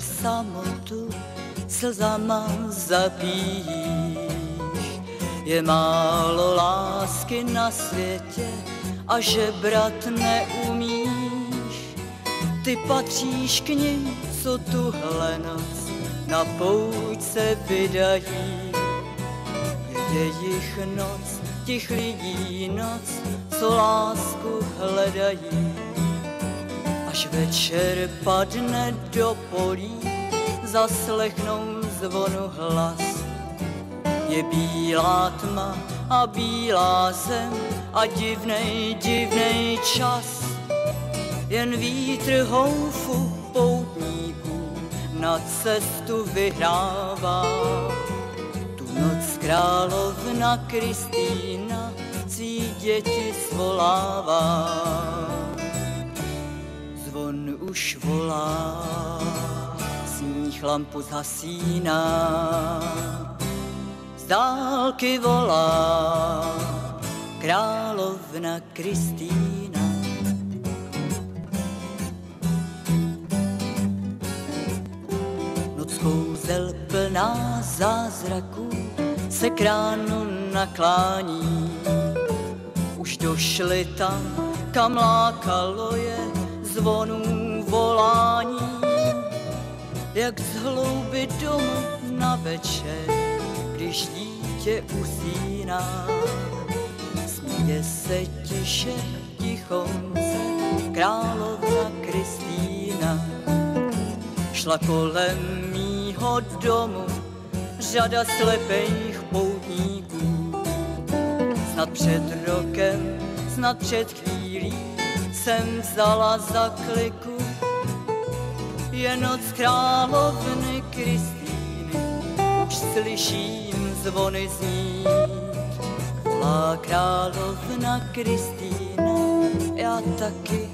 samotu slzama zapíš. Je málo lásky na světě a že brat neumíš. Ty patříš k ním, co tuhle noc na pouť se vydají. Je jejich noc, těch lidí noc, co lásku hledají. Až večer padne do polí, zaslechnou zvonu hlas. Je bílá tma a bílá zem a divnej, divnej čas. Jen vítr houfu poutníků na cestu vyhrává. Tu noc královna Kristýna svý děti svolává. Zvon už volá, sníh lampu zhasíná, z dálky volá královna Kristýna. Noc kouzel plná zázraků se kránu naklání. Už došli tam, kam lákalo je zvonů volání, jak z hlouby domu na večer, když dítě usíná. Směje se tiše, tichonce, královna Kristýna. Šla kolem mýho domu řada slepých poutníků. Snad před rokem, snad před chvílí jsem vzala za kliku. Je noc královny Kristýny, už slyším zvony znít. Volá královna Kristýna, já taky.